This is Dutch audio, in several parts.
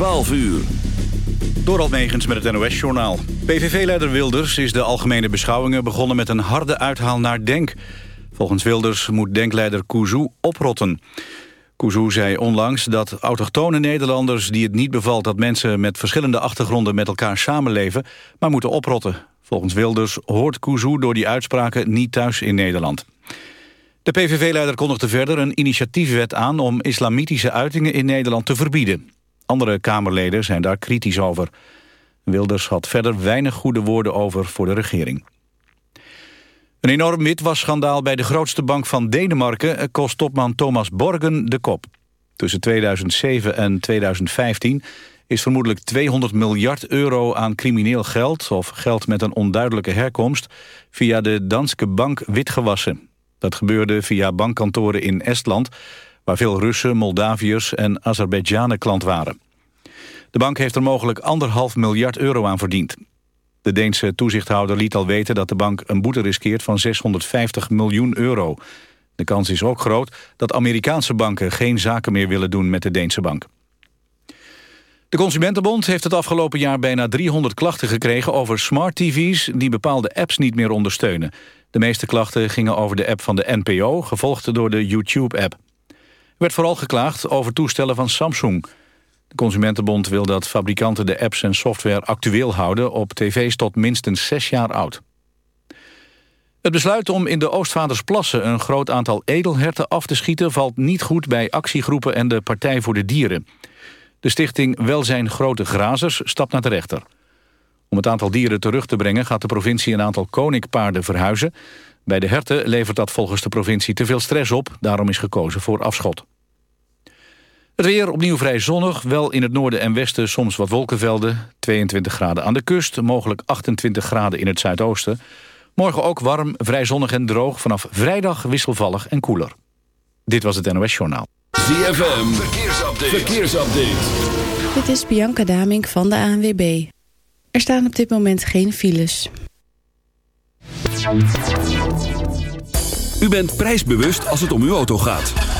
12 uur. Door Megens met het NOS-journaal. PVV-leider Wilders is de algemene beschouwingen begonnen met een harde uithaal naar Denk. Volgens Wilders moet Denkleider Kouzou oprotten. Kouzou zei onlangs dat autochtone Nederlanders die het niet bevalt... dat mensen met verschillende achtergronden met elkaar samenleven... maar moeten oprotten. Volgens Wilders hoort Kouzou door die uitspraken niet thuis in Nederland. De PVV-leider kondigde verder een initiatiefwet aan... om islamitische uitingen in Nederland te verbieden. Andere Kamerleden zijn daar kritisch over. Wilders had verder weinig goede woorden over voor de regering. Een enorm witwasschandaal bij de grootste bank van Denemarken... kost topman Thomas Borgen de kop. Tussen 2007 en 2015 is vermoedelijk 200 miljard euro aan crimineel geld... of geld met een onduidelijke herkomst... via de Danske Bank witgewassen. Dat gebeurde via bankkantoren in Estland... waar veel Russen, Moldaviërs en Azerbeidzjanen klant waren. De bank heeft er mogelijk anderhalf miljard euro aan verdiend. De Deense toezichthouder liet al weten dat de bank een boete riskeert van 650 miljoen euro. De kans is ook groot dat Amerikaanse banken geen zaken meer willen doen met de Deense bank. De Consumentenbond heeft het afgelopen jaar bijna 300 klachten gekregen over smart tv's die bepaalde apps niet meer ondersteunen. De meeste klachten gingen over de app van de NPO, gevolgd door de YouTube-app. Er werd vooral geklaagd over toestellen van Samsung. De Consumentenbond wil dat fabrikanten de apps en software actueel houden... op tv's tot minstens zes jaar oud. Het besluit om in de Oostvaardersplassen een groot aantal edelherten af te schieten... valt niet goed bij actiegroepen en de Partij voor de Dieren. De stichting Welzijn Grote Grazers stapt naar de rechter. Om het aantal dieren terug te brengen gaat de provincie een aantal koninkpaarden verhuizen. Bij de herten levert dat volgens de provincie te veel stress op. Daarom is gekozen voor afschot. Het weer opnieuw vrij zonnig, wel in het noorden en westen soms wat wolkenvelden. 22 graden aan de kust, mogelijk 28 graden in het zuidoosten. Morgen ook warm, vrij zonnig en droog. Vanaf vrijdag wisselvallig en koeler. Dit was het NOS Journaal. ZFM, verkeersupdate. verkeersupdate. Dit is Bianca Damink van de ANWB. Er staan op dit moment geen files. U bent prijsbewust als het om uw auto gaat.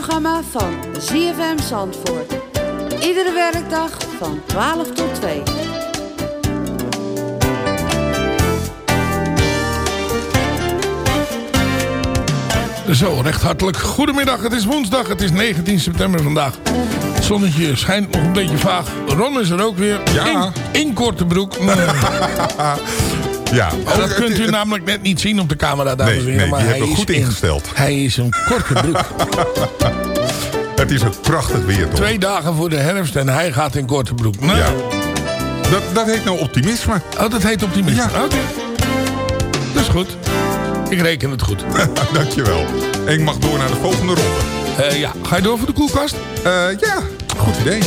Het lunchprogramma van ZFM Zandvoort. Iedere werkdag van 12 tot 2. Zo, recht hartelijk. Goedemiddag, het is woensdag, het is 19 september vandaag. Het zonnetje schijnt nog een beetje vaag. Ron is er ook weer. Ja. In, in korte broek. Ja, dat kunt u namelijk net niet zien op de camera, dames Nee, en heren. nee, maar die hij is goed in- ingesteld. Hij is een korte broek. Het is ook prachtig weer, toch? Twee dagen voor de herfst en hij gaat in korte broek. Nou, Ja. Dat, dat heet nou optimisme. oh, dat heet optimisme. Ja. Oké. Dat is goed. Ik reken het goed. Dankjewel. En ik mag door naar de volgende ronde. Eh, ja, ga je door voor de koelkast? Eh, ja, goed idee.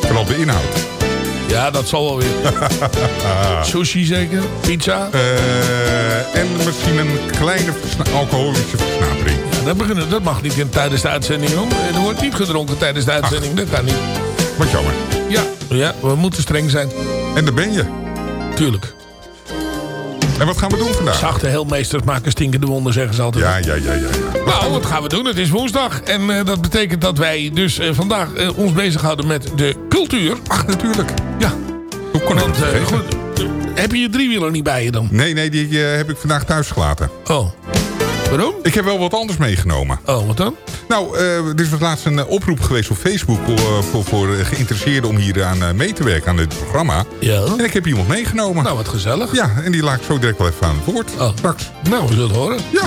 Vooral de inhoud. Ja, dat zal wel weer. Sushi zeker? Pizza? Eh, en misschien een kleine versna- alcoholische versnapering. Ja, dat, beginnen, dat mag niet in, tijdens de uitzending, hoor. Er wordt niet gedronken tijdens de uitzending. Dat kan niet. Wat jammer. Ja, ja, we moeten streng zijn. En daar ben je. Tuurlijk. En wat gaan we doen vandaag? Zachte heelmeesters maken stinkende wonden, zeggen ze altijd. Ja, ja, ja, ja. ja. Nou, wat gaan we doen? Het is woensdag. En eh, dat betekent dat wij dus eh, vandaag eh, ons bezighouden met de cultuur. Ach, natuurlijk. Hoe kon ik Want, het eh, goed, heb je je driewieler niet bij je dan? Nee, nee, die eh, heb ik vandaag thuis gelaten. Oh. Waarom? Ik heb wel wat anders meegenomen. Oh, wat dan? Nou, eh, er was laatst een oproep geweest op Facebook... voor, voor, voor geïnteresseerden om hier aan mee te werken aan dit programma. Ja. En ik heb iemand meegenomen. Nou, wat gezellig. Ja, en die laat ik zo direct wel even aan het woord. Oh. Straks. Nou, we zullen het horen. Ja,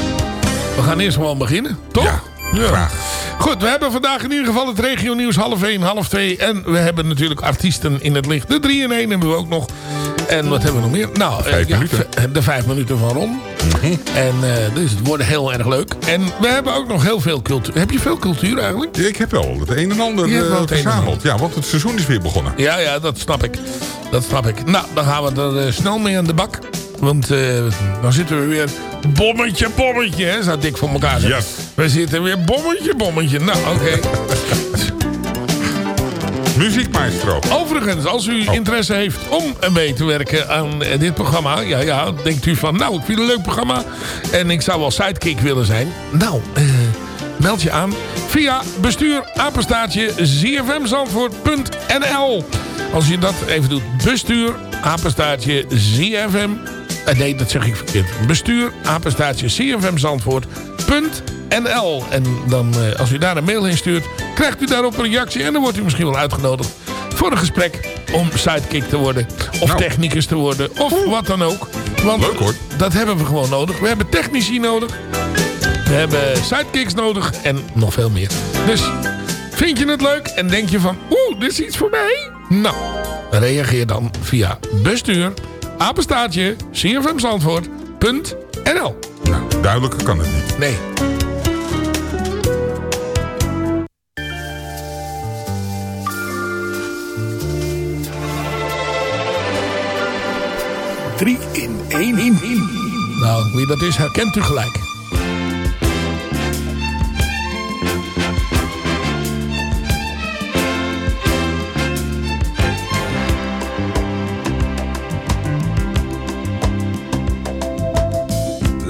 We gaan eerst gewoon beginnen, toch? Ja, graag. Goed, we hebben vandaag in ieder geval het regio nieuws half 1, half 2. En we hebben natuurlijk artiesten in het licht. De 3 in 1 hebben we ook nog. En wat hebben we nog meer? Nou, eh, Vijf ja, de vijf minuten van Ron. En eh, dus het wordt heel erg leuk. En we hebben ook nog heel veel cultuur. Heb je veel cultuur eigenlijk? ik heb wel het een en ander en verzameld. Ja, want het seizoen is weer begonnen. Ja, ja, dat snap ik. Dat snap ik. Nou, dan gaan we er snel mee aan de bak. Want eh, dan zitten we weer bommetje, bommetje, hè, zou dik voor elkaar zijn. Yes. We zitten weer bommetje, bommetje. Nou, oké. Muziekmaestro. Overigens, als u interesse heeft om mee te werken aan eh, dit programma... Ja, ja, denkt u van, nou, ik vind het een leuk programma... en ik zou wel sidekick willen zijn. Nou, eh, meld je aan via bestuur apenstaartje zfmzandvoort.nl Als je dat even doet, bestuur apenstaartje zfm... eh, nee, dat zeg ik verkeerd. Bestuur apenstaartje zfmzandvoort.nl En dan, eh, als u daar een mail heen stuurt, krijgt u daarop een reactie... en dan wordt u misschien wel uitgenodigd voor een gesprek om sidekick te worden. Of Nou. technicus te worden. Of wat dan ook. Want Leuk, hoor. dat hebben we gewoon nodig. We hebben technici nodig. We hebben sidekicks nodig. En nog veel meer. Dus vind je het leuk en denk je van... Oeh, dit is iets voor mij? Nou, reageer dan via bestuur... apenstaartje cfmzandvoort.nl Nou, duidelijker kan het niet. Nee. Drie in één in. Nou, wie dat is, herkent u gelijk.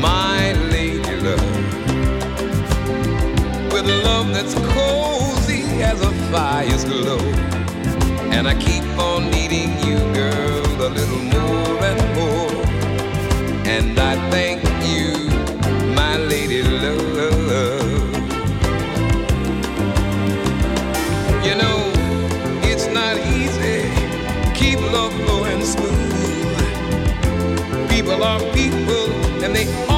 My lady love, with love that's cozy as a fire's glow. And I keep on needing you, girl, a little more and more. And I thank and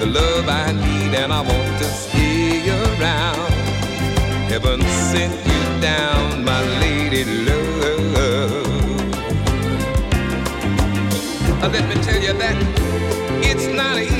the love I need, and I want to stay around. Heaven sent you down, my lady love. Let me tell you that it's not easy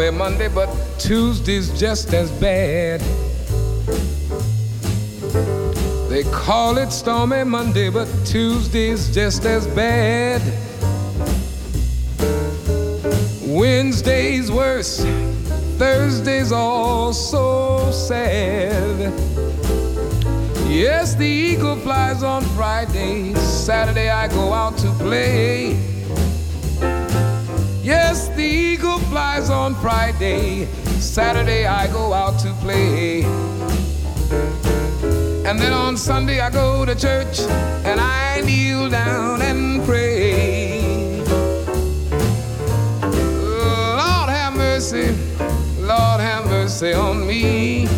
Stormy Monday, but Tuesday's just as bad. They call it stormy Monday, but Tuesday's just as bad. Wednesday's worse, Thursday's all so sad. Yes, the eagle flies on Friday, Saturday I go out to play. Yes, the eagle flies on Friday. Saturday I go out to play. And then on Sunday I go to church and I kneel down and pray. Lord have mercy, Lord have mercy on me.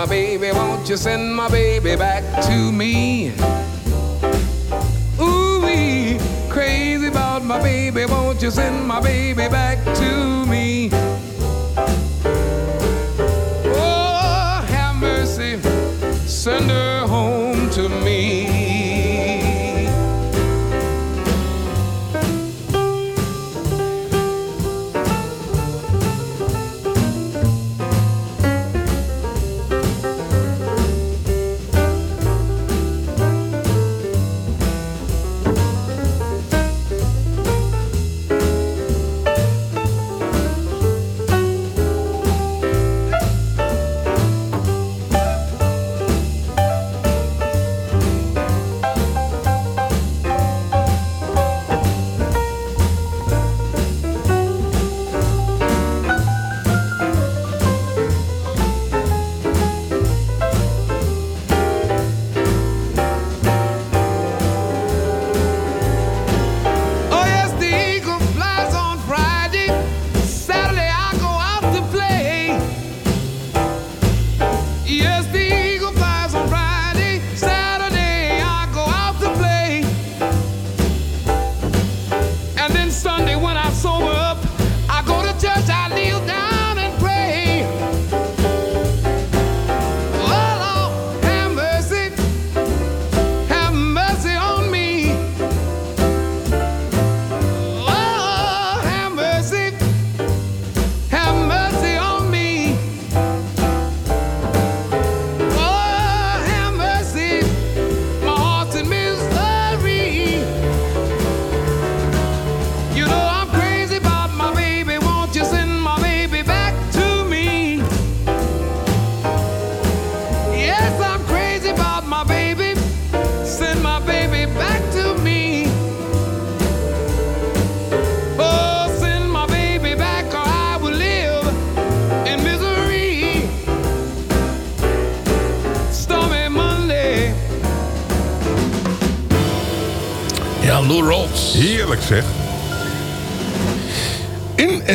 My baby. Won't you send my baby back to me? Ooh, wee, crazy about my baby. Won't you send my baby back to me? Oh, have mercy, send her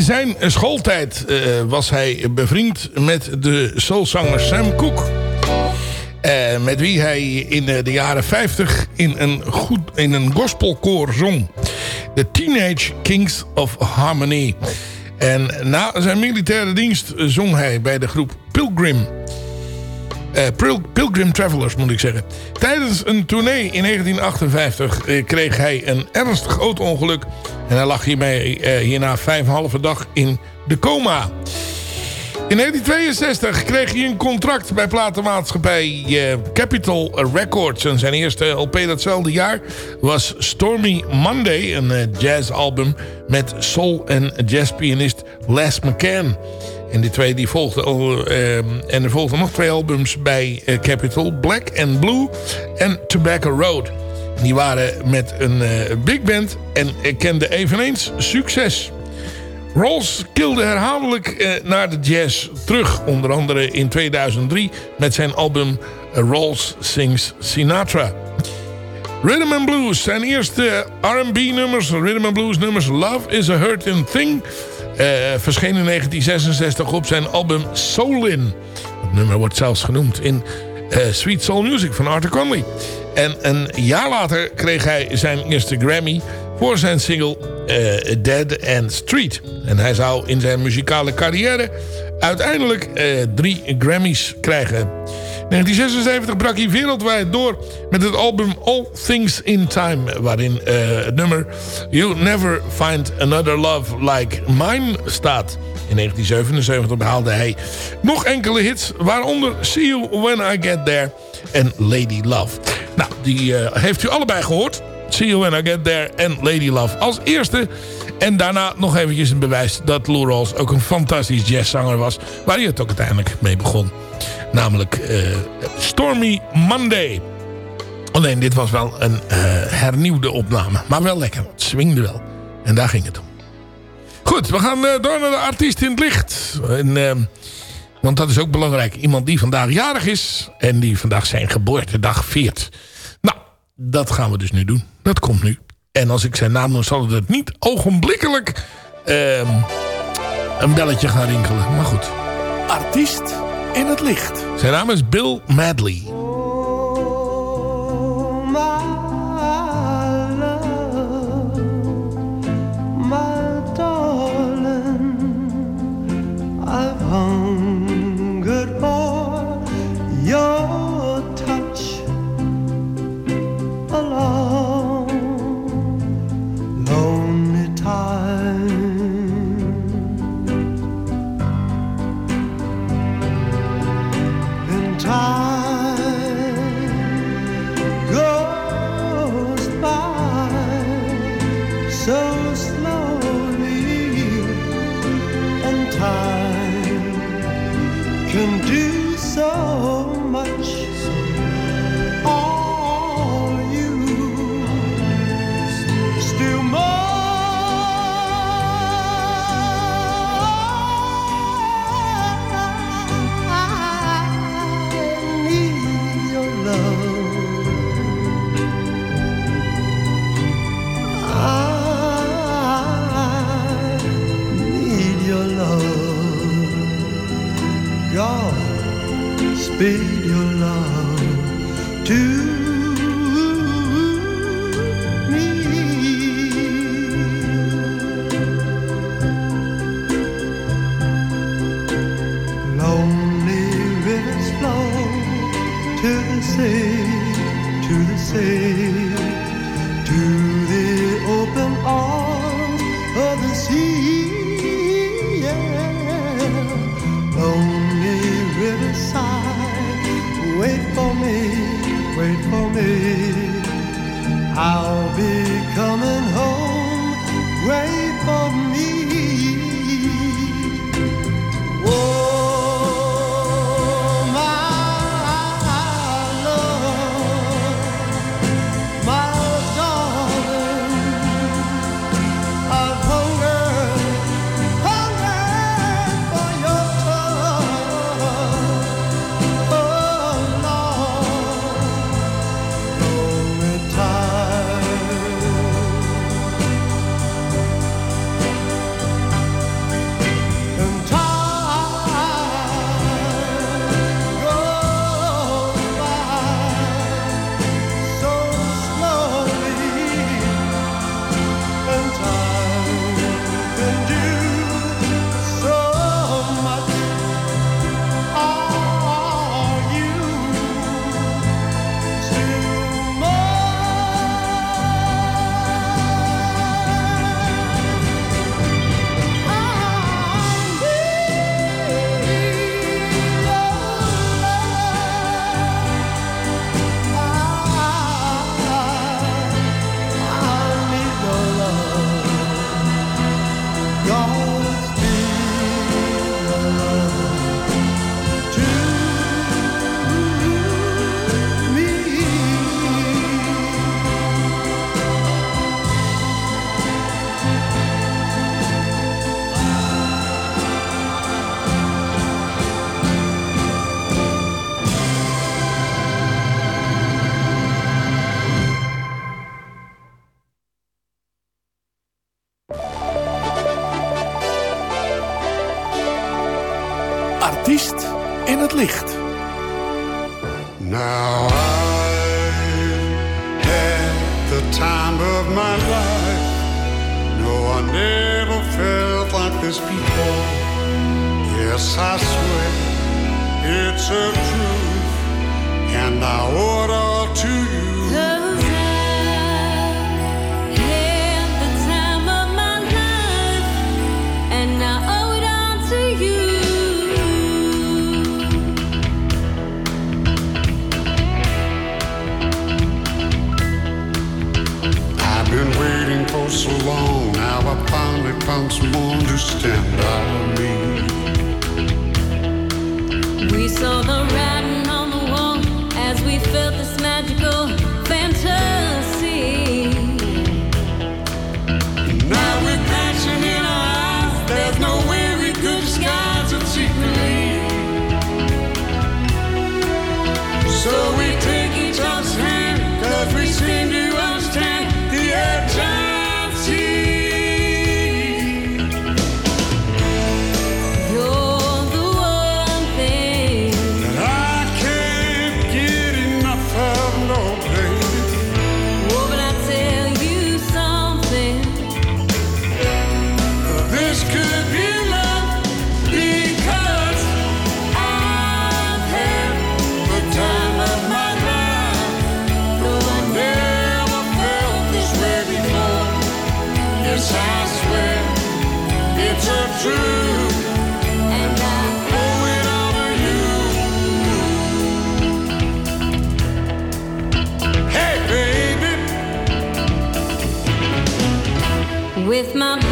zijn schooltijd eh, was hij bevriend met de soulzanger Sam Cooke. Eh, met wie hij in eh, de jaren 50 in een, goed, in een gospelkoor zong. The Teenage Kings of Harmony. En na zijn militaire dienst zong hij bij de groep Pilgrim. Eh, Pil- Pilgrim Travelers moet ik zeggen. Tijdens een tournee in 1958 eh, kreeg hij een ernstig auto-ongeluk. En hij lag hiermee, eh, hierna vijf en een halve dag in de coma. In 1962 kreeg hij een contract bij platenmaatschappij Capitol Records. En zijn eerste LP datzelfde jaar was Stormy Monday, een jazzalbum met soul- en jazzpianist Les McCann. En die twee die volgden al, eh, en er volgden nog twee albums bij eh, Capitol, Black and Blue en Tobacco Road. Die waren met een eh, big band en kenden eveneens succes. Rolls keelde herhaaldelijk eh, naar de jazz terug. Onder andere in 2003 met zijn album Rolls Sings Sinatra. Rhythm and Blues, zijn eerste R&B nummers, Rhythm and Blues nummers Love is a Hurting Thing... eh verscheen in 1966 op zijn album Soulin. Het nummer wordt zelfs genoemd in eh, Sweet Soul Music van Arthur Conley. En een jaar later kreeg hij zijn eerste Grammy voor zijn single eh, Dead and Street. En hij zou in zijn muzikale carrière uiteindelijk eh, drie Grammys krijgen. In 1976 brak hij wereldwijd door met het album All Things in Time... waarin eh, het nummer You'll Never Find Another Love Like Mine staat. In 1977 behaalde hij nog enkele hits... waaronder See You When I Get There en Lady Love. Nou, die eh, heeft u allebei gehoord. See You When I Get There en Lady Love als eerste. En daarna nog eventjes een bewijs dat Lou Rawls ook een fantastisch jazzzanger was. Waar hij het ook uiteindelijk mee begon. Namelijk eh, Stormy Monday. Alleen dit was wel een eh, hernieuwde opname. Maar wel lekker. Het swingde wel. En daar ging het om. Goed, we gaan eh, door naar de artiest in het licht. En, eh, want dat is ook belangrijk. Iemand die vandaag jarig is. En die vandaag zijn geboortedag viert. Nou, dat gaan we dus nu doen. Dat komt nu. En als ik zijn naam noem, zal het niet ogenblikkelijk ehm, een belletje gaan rinkelen. Maar goed. Artiest in het licht. Zijn naam is Bill Madley. With my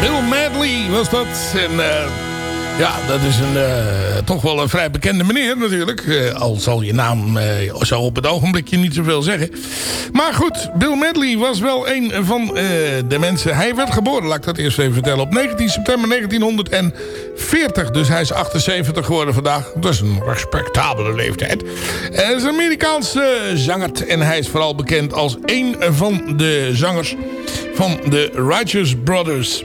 Bill Medley was dat. En eh, ja, dat is een, eh, toch wel een vrij bekende meneer natuurlijk. Eh, al zal je naam eh, zo op het ogenblikje niet zoveel zeggen. Maar goed, Bill Medley was wel een van de mensen. Hij werd geboren, laat ik dat eerst even vertellen. Op 19 september 1940. Dus hij is 78 geworden vandaag. Dat is een respectabele leeftijd. Hij is een Amerikaanse zanger. En hij is vooral bekend als een van de zangers van de Righteous Brothers.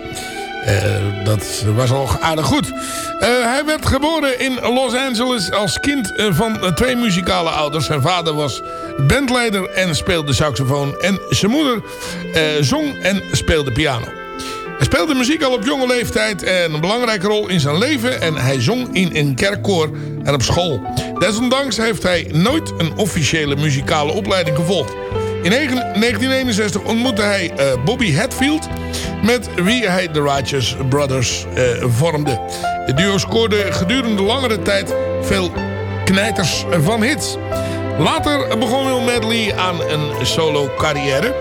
Eh, dat was al aardig goed. Eh, hij werd geboren in Los Angeles als kind eh, van twee muzikale ouders. Zijn vader was bandleider en speelde saxofoon. En zijn moeder zong en speelde piano. Hij speelde muziek al op jonge leeftijd en een belangrijke rol in zijn leven. En hij zong in een kerkkoor en op school. Desondanks heeft hij nooit een officiële muzikale opleiding gevolgd. In 1961 ontmoette hij eh, Bobby Hatfield, met wie hij de Righteous Brothers eh, vormde. De duo scoorde gedurende langere tijd veel knijters van hits. Later begon Will Medley aan een solo carrière.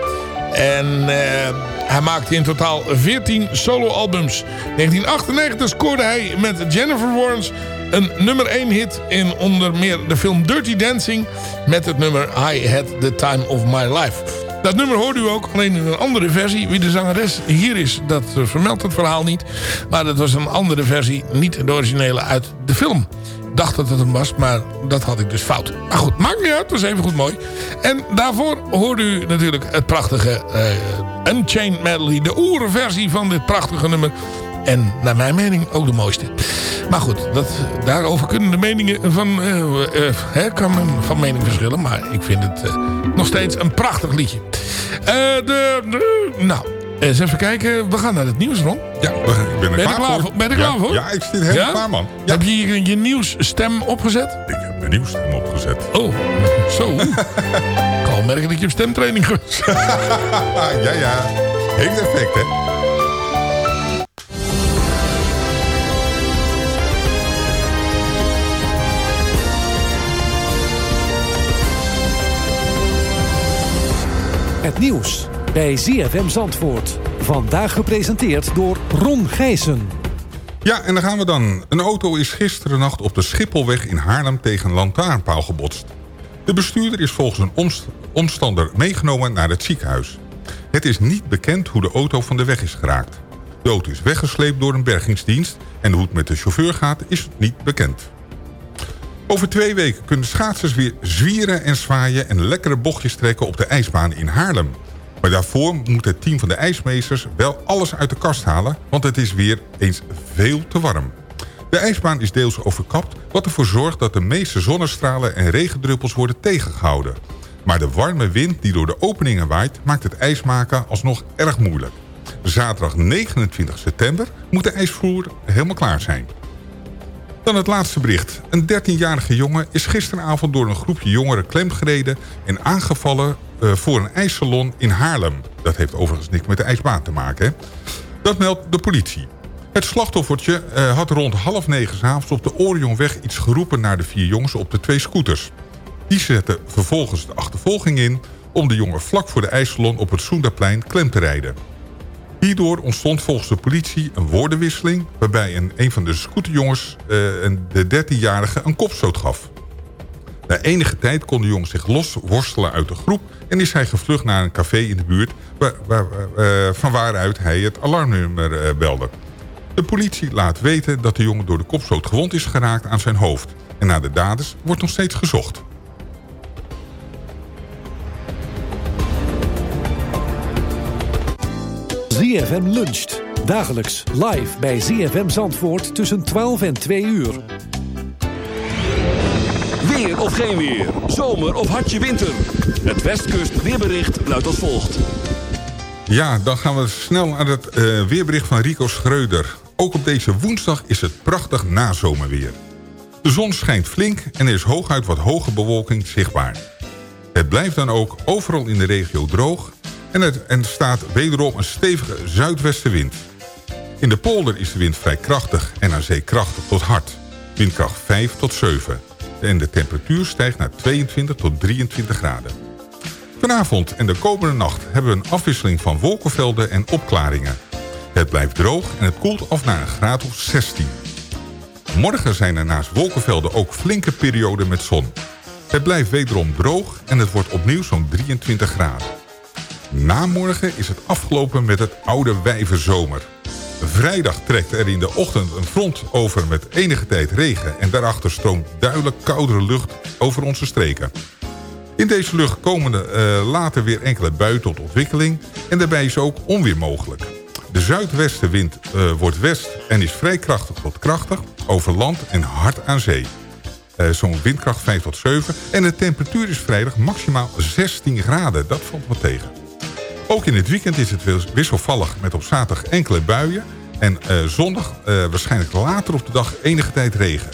En eh, hij maakte in totaal 14 soloalbums. 1998 scoorde hij met Jennifer Warnes een nummer 1 hit in onder meer de film Dirty Dancing met het nummer I Had The Time Of My Life. Dat nummer hoort u ook, alleen in een andere versie. Wie de zangeres hier is, dat eh, vermeldt het verhaal niet. Maar dat was een andere versie, niet de originele uit de film. Ik dacht dat het hem was, maar dat had ik dus fout. Maar goed, maakt niet uit, dat is even goed mooi. En daarvoor hoort u natuurlijk het prachtige eh, Unchained Medley. De oerversie van dit prachtige nummer. En naar mijn mening ook de mooiste. Maar goed, dat, daarover kunnen de meningen van, eh, eh, hè, kan men van mening verschillen. Maar ik vind het eh, nog steeds een prachtig liedje. De, de- nou, eens even kijken. We gaan naar het nieuws, Ron. Ja, ik ben er Ben je klaar, voor. Ben je er klaar ja, voor? Ja, ik zit helemaal Ja? klaar, man. Heb je je, je nieuwsstem opgezet? Ik heb mijn nieuwsstem opgezet. Oh, zo. ik kan wel merken dat je op stemtraining geweest ja, ja. Heeft effect, hè? Nieuws bij ZFM Zandvoort. Vandaag gepresenteerd door Ron Gijssen. Ja, en daar gaan we dan. Een auto is gisteren nacht op de Schipholweg in Haarlem tegen een lantaarnpaal gebotst. De bestuurder is volgens een omst- omstander meegenomen naar het ziekenhuis. Het is niet bekend hoe de auto van de weg is geraakt. De auto is weggesleept door een bergingsdienst... en hoe het met de chauffeur gaat is niet bekend. Over twee weken kunnen schaatsers weer zwieren en zwaaien... en lekkere bochtjes trekken op de ijsbaan in Haarlem. Maar daarvoor moet het team van de ijsmeesters wel alles uit de kast halen... want het is weer eens veel te warm. De ijsbaan is deels overkapt... wat ervoor zorgt dat de meeste zonnestralen en regendruppels worden tegengehouden. Maar de warme wind die door de openingen waait... maakt het ijsmaken alsnog erg moeilijk. Zaterdag 29 september moet de ijsvloer helemaal klaar zijn. Dan het laatste bericht. Een 13-jarige jongen is gisteravond door een groepje jongeren klemgereden... en aangevallen eh, voor een ijssalon in Haarlem. Dat heeft overigens niks met de ijsbaan te maken. Dat meldt de politie. Het slachtoffertje eh, had rond half negen 's avonds op de Orionweg iets geroepen naar de vier jongens op de twee scooters. Die zetten vervolgens de achtervolging in om de jongen vlak voor de ijssalon op het Soendaplein klem te rijden. Hierdoor ontstond volgens de politie een woordenwisseling... waarbij een, een van de scooterjongens eh, een- de 13-jarige een kopstoot gaf. Na enige tijd kon de jongen zich losworstelen uit de groep... en is hij gevlucht naar een café in de buurt... Waar, waar, eh, van waaruit hij het alarmnummer eh, belde. De politie laat weten dat de jongen door de kopstoot gewond is geraakt aan zijn hoofd. En naar de daders wordt nog steeds gezocht. ZFM luncht. Dagelijks live bij ZFM Zandvoort tussen 12 en 2 uur. Weer of geen weer. Zomer of hartje winter. Het Westkust weerbericht luidt als volgt. Ja, dan gaan we snel naar het eh, weerbericht van Rico Schreuder. Ook op deze woensdag is het prachtig nazomerweer. De zon schijnt flink en er is hooguit wat hoge bewolking zichtbaar. Het blijft dan ook overal in de regio droog... en er staat wederom een stevige zuidwestenwind. In de polder is de wind vrij krachtig en aan zee krachtig tot hard. Windkracht 5 tot 7. En de temperatuur stijgt naar 22 tot 23 graden. Vanavond en de komende nacht hebben we een afwisseling van wolkenvelden en opklaringen. Het blijft droog en het koelt af naar een graad of 16. Morgen zijn er naast wolkenvelden ook flinke perioden met zon. Het blijft wederom droog en het wordt opnieuw zo'n 23 graden. Na morgen is het afgelopen met het oude wijvenzomer. Vrijdag trekt er in de ochtend een front over met enige tijd regen... en daarachter stroomt duidelijk koudere lucht over onze streken. In deze lucht komen er, eh, later weer enkele buien tot ontwikkeling... en daarbij is ook onweer mogelijk. De zuidwestenwind eh, wordt west en is vrij krachtig tot krachtig... over land en hard aan zee. Eh, Zo'n windkracht 5 tot 7. En de temperatuur is vrijdag maximaal 16 graden. Dat valt wat tegen. Ook in het weekend is het wis- wisselvallig met op zaterdag enkele buien. En eh, zondag eh, waarschijnlijk later op de dag enige tijd regen.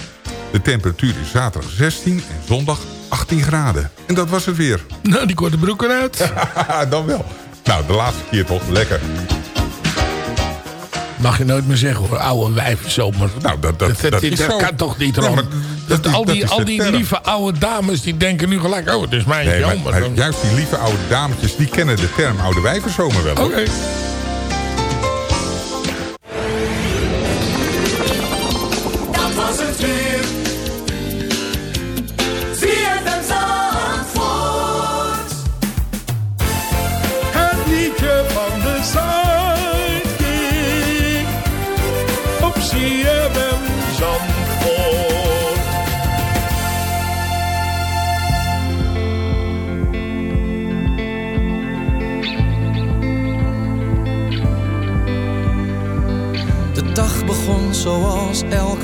De temperatuur is zaterdag 16 en zondag 18 graden. En dat was het weer. Nou, die korte broek eruit. Dan wel. Nou, de laatste keer toch. Lekker. Mag je nooit meer zeggen hoor, oude wijfzomer. Nou, dat, dat, Dat, kan toch niet, Ron? dat, al die, al die term. lieve oude dames die denken nu gelijk... oh, het is mijn Nee, maar, zomer. juist die lieve oude dametjes, die kennen de term oude wijvenzomer wel. Oké.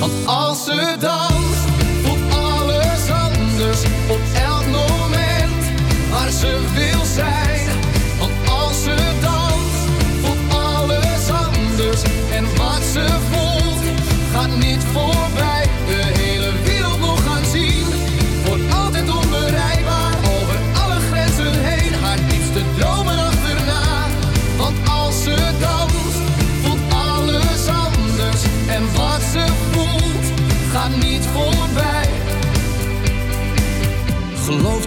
Want als ze danst, voelt alles anders op elk moment waar ze wil zijn. Want als ze danst, voelt alles anders. En wat ze voelt, gaat niet voorbij.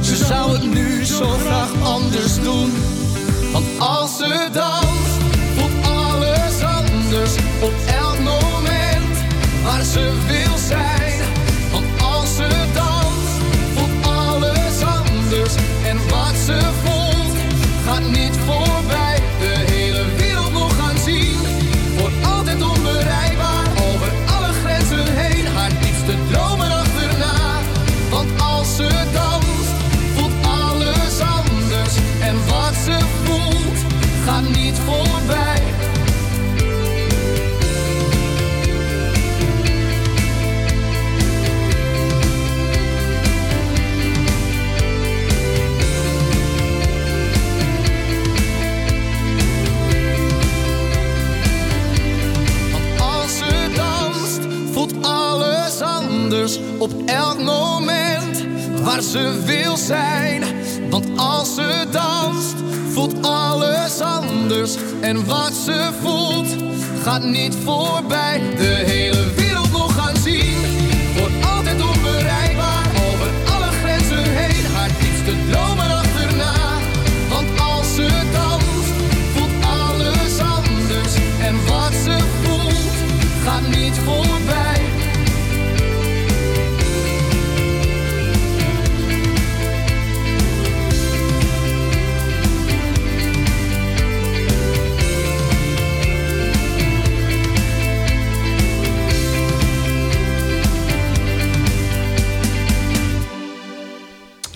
Ze zou het nu zo graag anders doen. Want als ze danst, voelt alles anders op elk moment waar ze wil zijn. Want als ze danst, voelt alles anders. En wat ze voelt, gaat niet op elk moment waar ze wil zijn. Want als ze danst, voelt alles anders. En wat ze voelt, gaat niet voorbij. De hele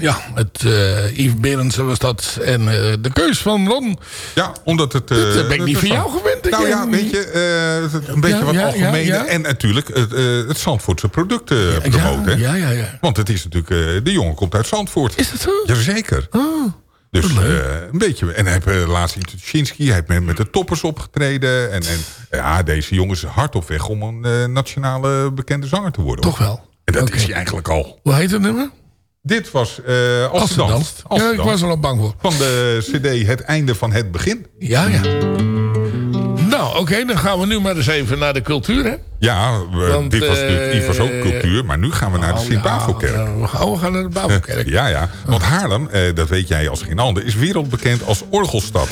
Ja, het eh Yves Berendsen was dat. En eh, de keus van Ron. Ja, omdat het... eh, Dat ben ik niet van jou gewend, Nou ja, weet je, eh, een beetje wat ja, algemene. ja. En natuurlijk het, eh, het Zandvoortse product eh, promoten. ja, ja, ja. Want het is natuurlijk... eh, de jongen komt uit Zandvoort. Is dat zo? Jazeker. Oh. Dus eh, een beetje. En hij heeft eh, laatst in Tuschinski, hij heeft met, met de toppers opgetreden. En, en ja, deze jongen is hard op weg om een eh, nationale bekende zanger te worden. Toch wel. En dat is hij eigenlijk al. Hoe heet het nummer? Dit was eh Als, Als ze ze danst. danst. Als Ja, ze ik danst. was er al bang voor. Van de cd Het Einde van het Begin. Ja, ja. Nou, oké, dan gaan we nu maar eens even naar de cultuur, hè? Ja, we- Want, dit was eh, natuurlijk Yves was ook cultuur. Maar nu gaan we naar de Oh, Sint-Bavelkerk. ja, we gaan- we naar de Bavelkerk. Ja, ja. Want Haarlem, eh, dat weet jij als geen ander, is wereldbekend als orgelstad.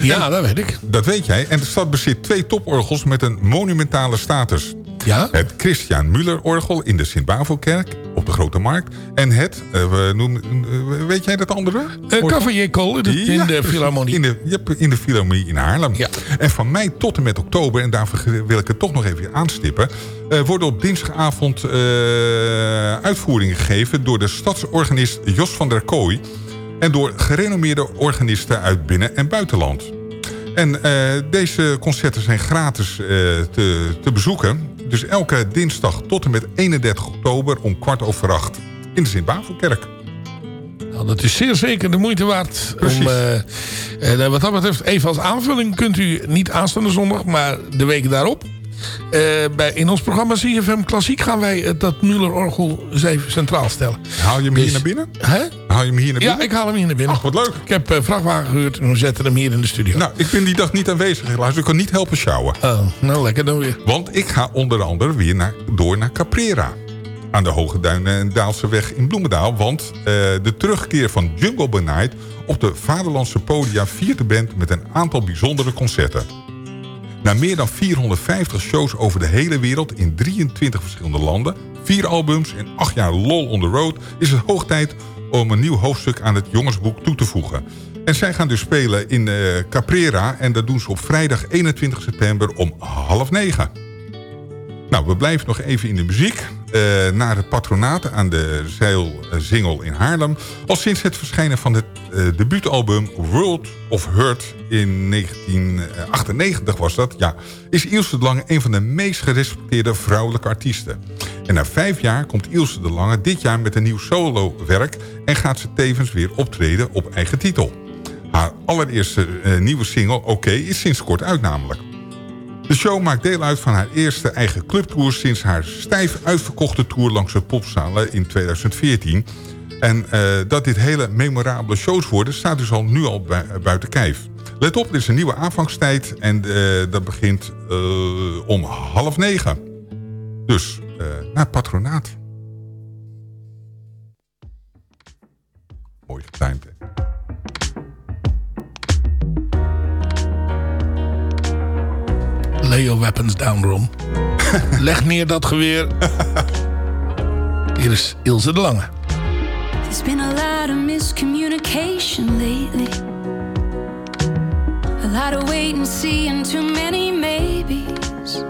Ja, dat weet ik. Dat weet jij. En de stad bezit twee toporgels met een monumentale status. Ja? Het Christian Müller orgel in de Sint-Bavelkerk op de Grote Markt. En het, eh, we noemen, eh, weet jij dat andere? Uh, Cavalier Kool in de, in Ja, de precies. Philharmonie. In de, ja, in de Philharmonie in Haarlem. En van mei tot en met oktober, en daarvoor wil ik het toch nog even aanstippen... eh, worden op dinsdagavond eh, uitvoeringen gegeven... door de stadsorganist Jos van der Kooi... en door gerenommeerde organisten uit binnen- en buitenland. En eh, deze concerten zijn gratis eh, te, te bezoeken. Dus elke dinsdag tot en met 31 oktober om kwart over acht in de Sint-Bavelkerk. Nou, dat is zeer zeker de moeite waard. Om, eh, en wat dat betreft, even als aanvulling kunt u niet aanstaande zondag, maar de week daarop. eh, bij, in ons programma CFM Klassiek gaan wij eh, dat Muller-orgel eens even centraal stellen. Haal je hem hier Dus- naar binnen? Hè? Haal je hem hier naar binnen? Ja, ik haal hem hier naar binnen. Ach, wat leuk. Ik heb eh, vrachtwagen gehuurd en we zetten hem hier in de studio. Nou, ik ben die dag niet aanwezig helaas. Ik kan niet helpen sjouwen. Oh, nou lekker dan weer. Want ik ga onder andere weer naar, door naar Caprera. Aan de Hoge Duinen en Daalseweg in Bloemendaal. Want eh, de terugkeer van Jungle by Night op de Vaderlandse podia viert de band met een aantal bijzondere concerten. Na meer dan 450 shows over de hele wereld in 23 verschillende landen... vier albums en acht jaar lol on the road... is het hoog tijd om een nieuw hoofdstuk aan het jongensboek toe te voegen. En zij gaan dus spelen in eh, Caprera... en dat doen ze op vrijdag 21 september om half negen. Nou, we blijven nog even in de muziek. eh, naar het patronaat aan de Zeilzingel in Haarlem. Al sinds het verschijnen van het eh, debuutalbum World of Hurt in 1998 was dat... Ja, is Ilse de Lange een van de meest gerespecteerde vrouwelijke artiesten. En na vijf jaar komt Ilse de Lange dit jaar met een nieuw solo-werk... en gaat ze tevens weer optreden op eigen titel. Haar allereerste eh, nieuwe single, Oké, is sinds kort uit namelijk. De show maakt deel uit van haar eerste eigen clubtour... sinds haar stijf uitverkochte tour langs de popzalen in 2014. En eh, dat dit hele memorabele shows worden... staat dus al nu al bui- buiten kijf. Let op, dit is een nieuwe aanvangstijd... en eh, dat begint eh, om half negen. Dus naar patronaat. Mooi getimed, Lay your weapons down, Ron. Leg neer dat geweer. Hier is Ilse de Lange. There's been a lot of miscommunication lately. A lot of wait and see and too many maybes.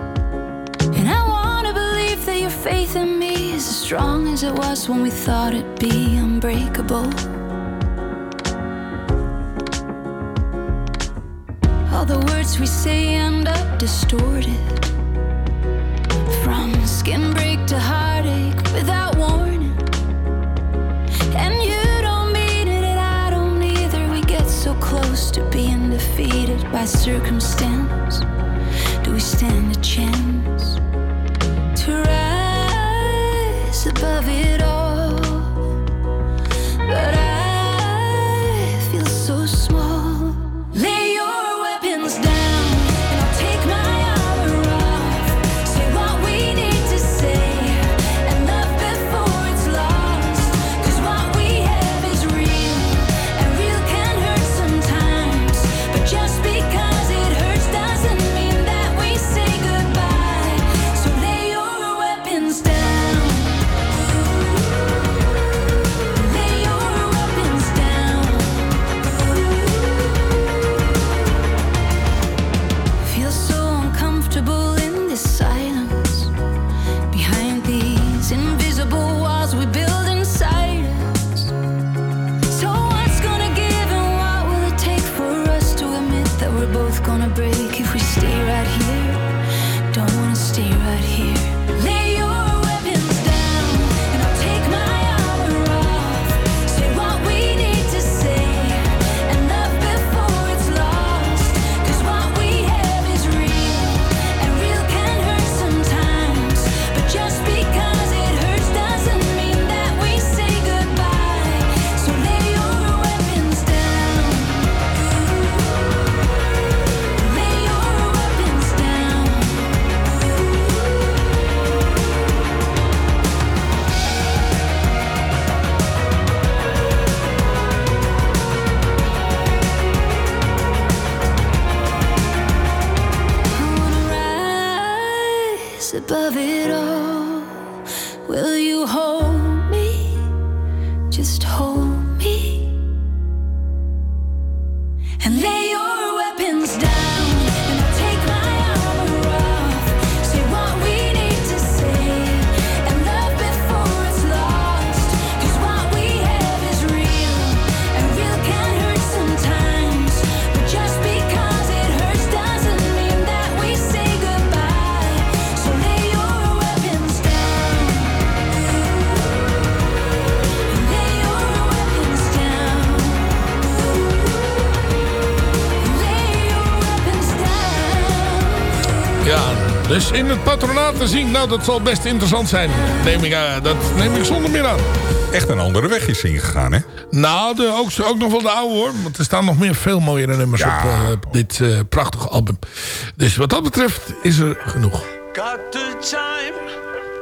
And I wanna believe that your faith in me is as strong as it was when we thought it'd be unbreakable. The words we say end up distorted. From skin break to heartache without warning. And you don't mean it, and I don't either. We get so close to being defeated by circumstance. Do we stand a chance zien, nou dat zal best interessant zijn. Neem ik, eh, dat neem ik zonder meer aan. Echt een andere weg is ingegaan, hè? Nou, de, ook, ook nog wel de oude hoor. Want er staan nog meer veel mooiere nummers Ja. op, eh, op dit eh, prachtige album. Dus wat dat betreft is er genoeg. Got the time,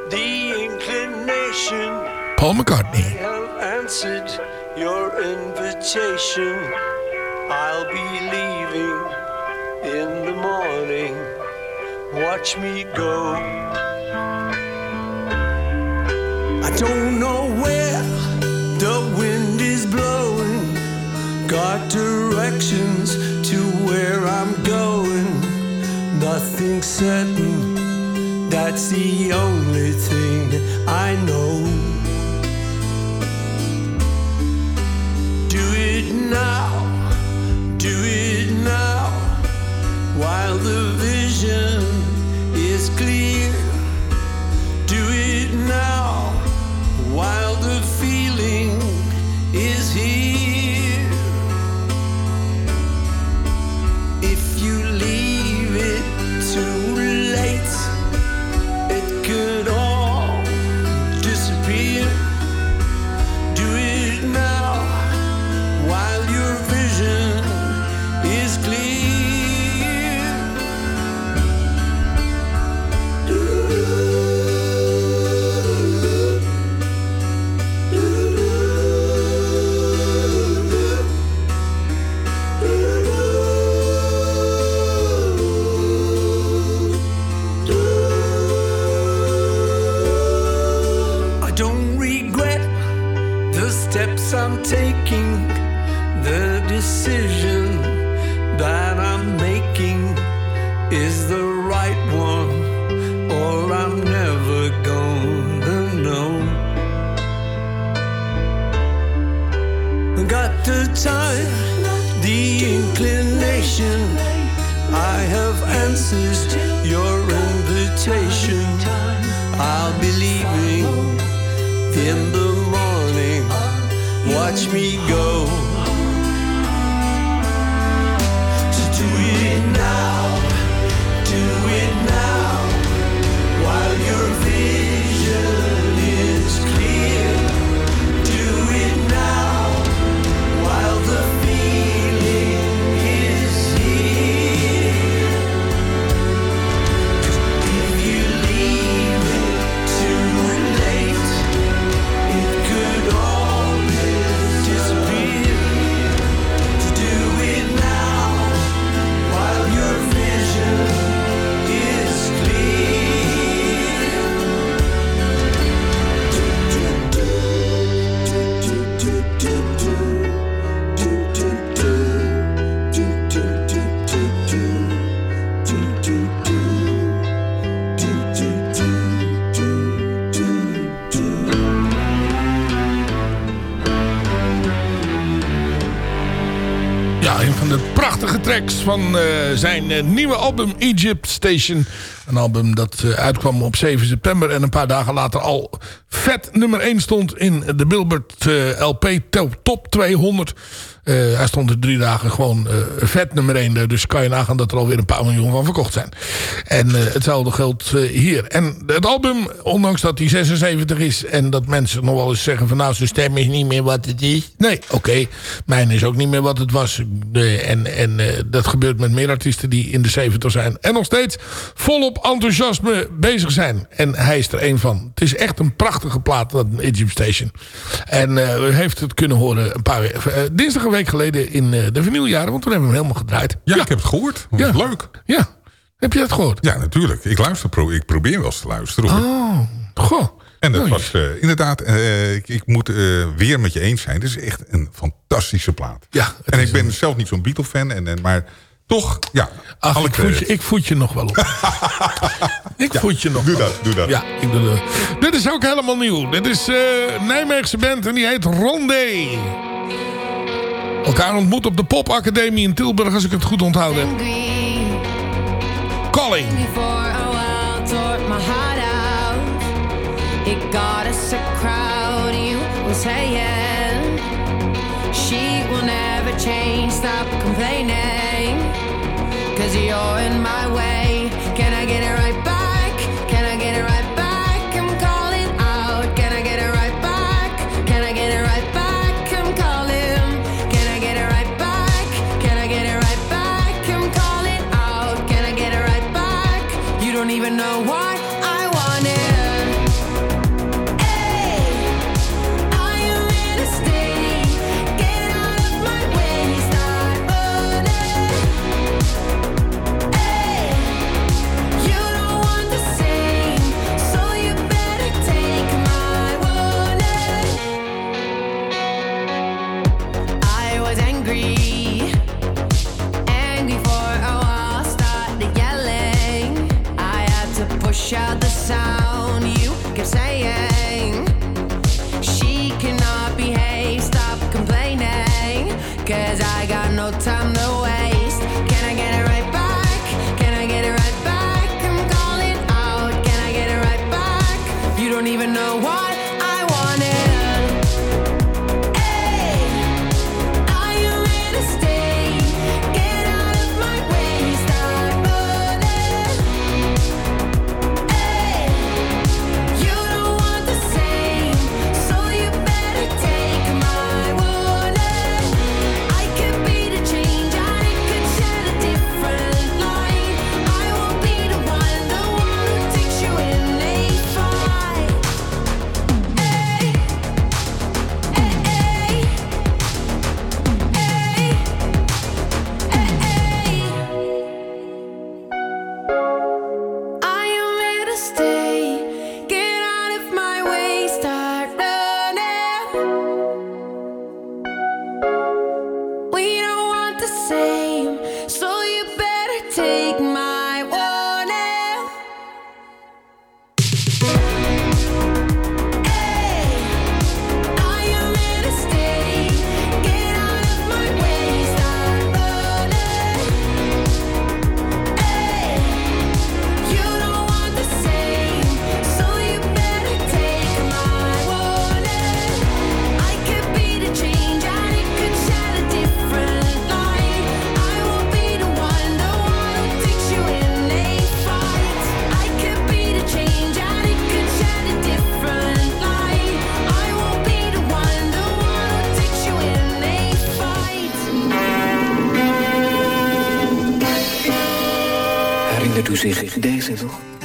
the inclination. Paul McCartney. I have answered your invitation. I'll be leaving in the morning. Watch me go. I don't know where the wind is blowing. Got directions to where I'm going. Nothing certain. That's the only thing I know. Do it now, do it now, while the vision is clear. Do it now, while taking, the decision that I'm making is the right one, or I'm never gonna know. Got the time, the inclination. I have answered your invitation. I'll be leaving in the. Watch me go. Tracks van eh, zijn eh, nieuwe album Egypt Station. Een album dat eh, uitkwam op 7 september en een paar dagen later al vet nummer 1 stond in de Billboard LP to- Top 200. Eh, hij stond er drie dagen gewoon eh, vet nummer 1. Dus kan je nagaan dat er alweer een paar miljoen van verkocht zijn. En eh, hetzelfde geldt hier. En het album, ondanks dat hij 76 is... en dat mensen nog wel eens zeggen van... nou, zijn stem is niet meer wat het is. Nee, oké. Mijn is ook niet meer wat het was. En en dat gebeurt met meer artiesten die in de 70 zijn. En nog steeds volop enthousiasme bezig zijn. En hij is er een van. Het is echt een prachtige plaat, dat Egypt Station. En u heeft het kunnen horen een paar dinsdag week geleden in eh, de vinyljaren. Want toen hebben we hem helemaal gedraaid. Ja, ik heb het gehoord. Ja. Leuk. Ja. Heb je dat gehoord? Ja, natuurlijk. Ik luister, pro ik probeer wel eens te luisteren. hoor. Oh, goh. En dat Oh, was eh, inderdaad, eh, ik, ik moet weer met je eens zijn. Het is echt een fantastische plaat. Ja, en ik ben zelf niet zo'n Beatle-fan, en, en, maar toch, ja. Ach, ik voed, je, ik voed je nog wel op. ik voed je nog Doe wel dat, doe dat. Ja, ik doe dat. Dit is ook helemaal nieuw. Dit is Nijmeegse band en die heet Rondé. Elkaar ontmoet op de Popacademie in Tilburg, als ik het goed onthouden heb. Calling. It got us a crowd, you were saying. She will never change, stop complaining. Cause you're in my way. no time. herinnert u zich deze toch?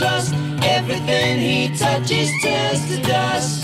trust. Everything he touches turns to dust.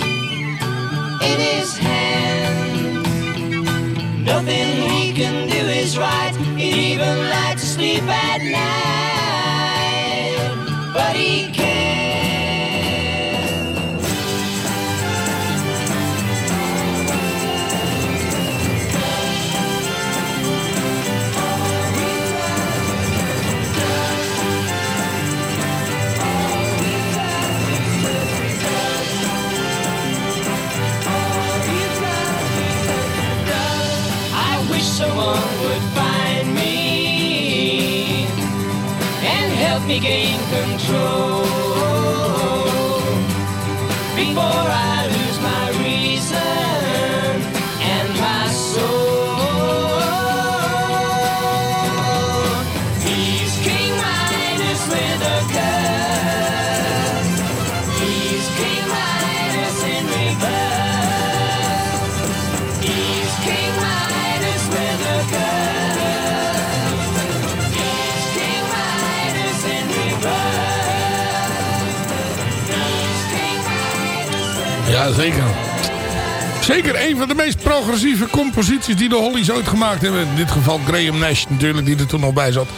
die de Hollies ooit gemaakt hebben. In dit geval Graham Nash natuurlijk, die er toen nog bij zat.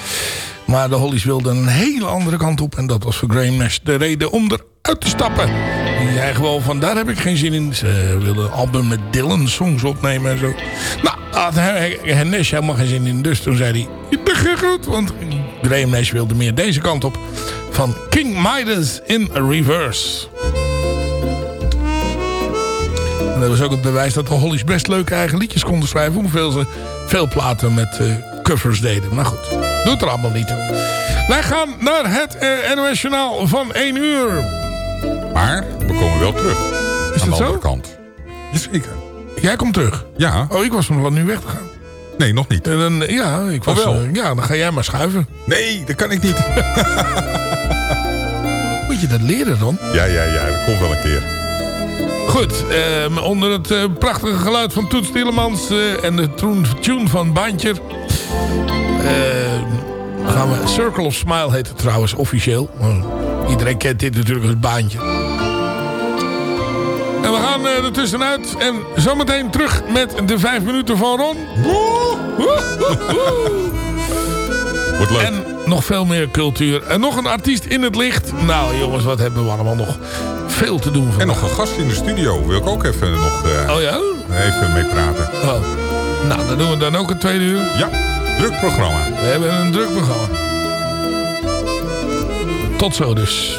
Maar de Hollies wilden een hele andere kant op. En dat was voor Graham Nash de reden om eruit te stappen. Die zei gewoon van, daar heb ik geen zin in. Ze wilden een album met Dylan songs opnemen en zo. Nou, had Nash helemaal geen zin in. Dus toen zei hij, je begint goed. Want Graham Nash wilde meer deze kant op. Van King Midas in Reverse. Dat was ook het bewijs dat de Hollies best leuke eigen liedjes konden schrijven. Hoeveel ze veel platen met eh, covers deden. Maar goed, doet er allemaal niet toe. Wij gaan naar het eh, NOS Journaal van 1 uur. Maar we komen wel terug. Is aan dat de zo? andere kant. Jazeker. Jij komt terug? Ja. Oh, ik was van plan nu weg te gaan. Nee, nog niet. En dan, ja, ik was, Oh, wel? eh, ja, dan ga jij maar schuiven. Nee, dat kan ik niet. Moet je dat leren dan? Ja, ja, ja. Dat komt wel een keer. Goed, eh, onder het eh, prachtige geluid van Toets Tielemans eh, en de tune van Baantje... eh, gaan we... Circle of Smile heet het trouwens officieel. Iedereen kent dit natuurlijk als Baantje. En we gaan eh, er tussenuit en zometeen terug met de vijf minuten van Ron. Wordt leuk. En nog veel meer cultuur. En nog een artiest in het licht. Nou jongens, wat hebben we allemaal nog veel te doen vandaag. En nog een gast in de studio. Wil ik ook even nog eh, Oh ja? even mee praten. Oh. Nou, dan doen we dan ook een tweede uur. Ja, druk programma. We hebben een druk programma. Tot zo dus.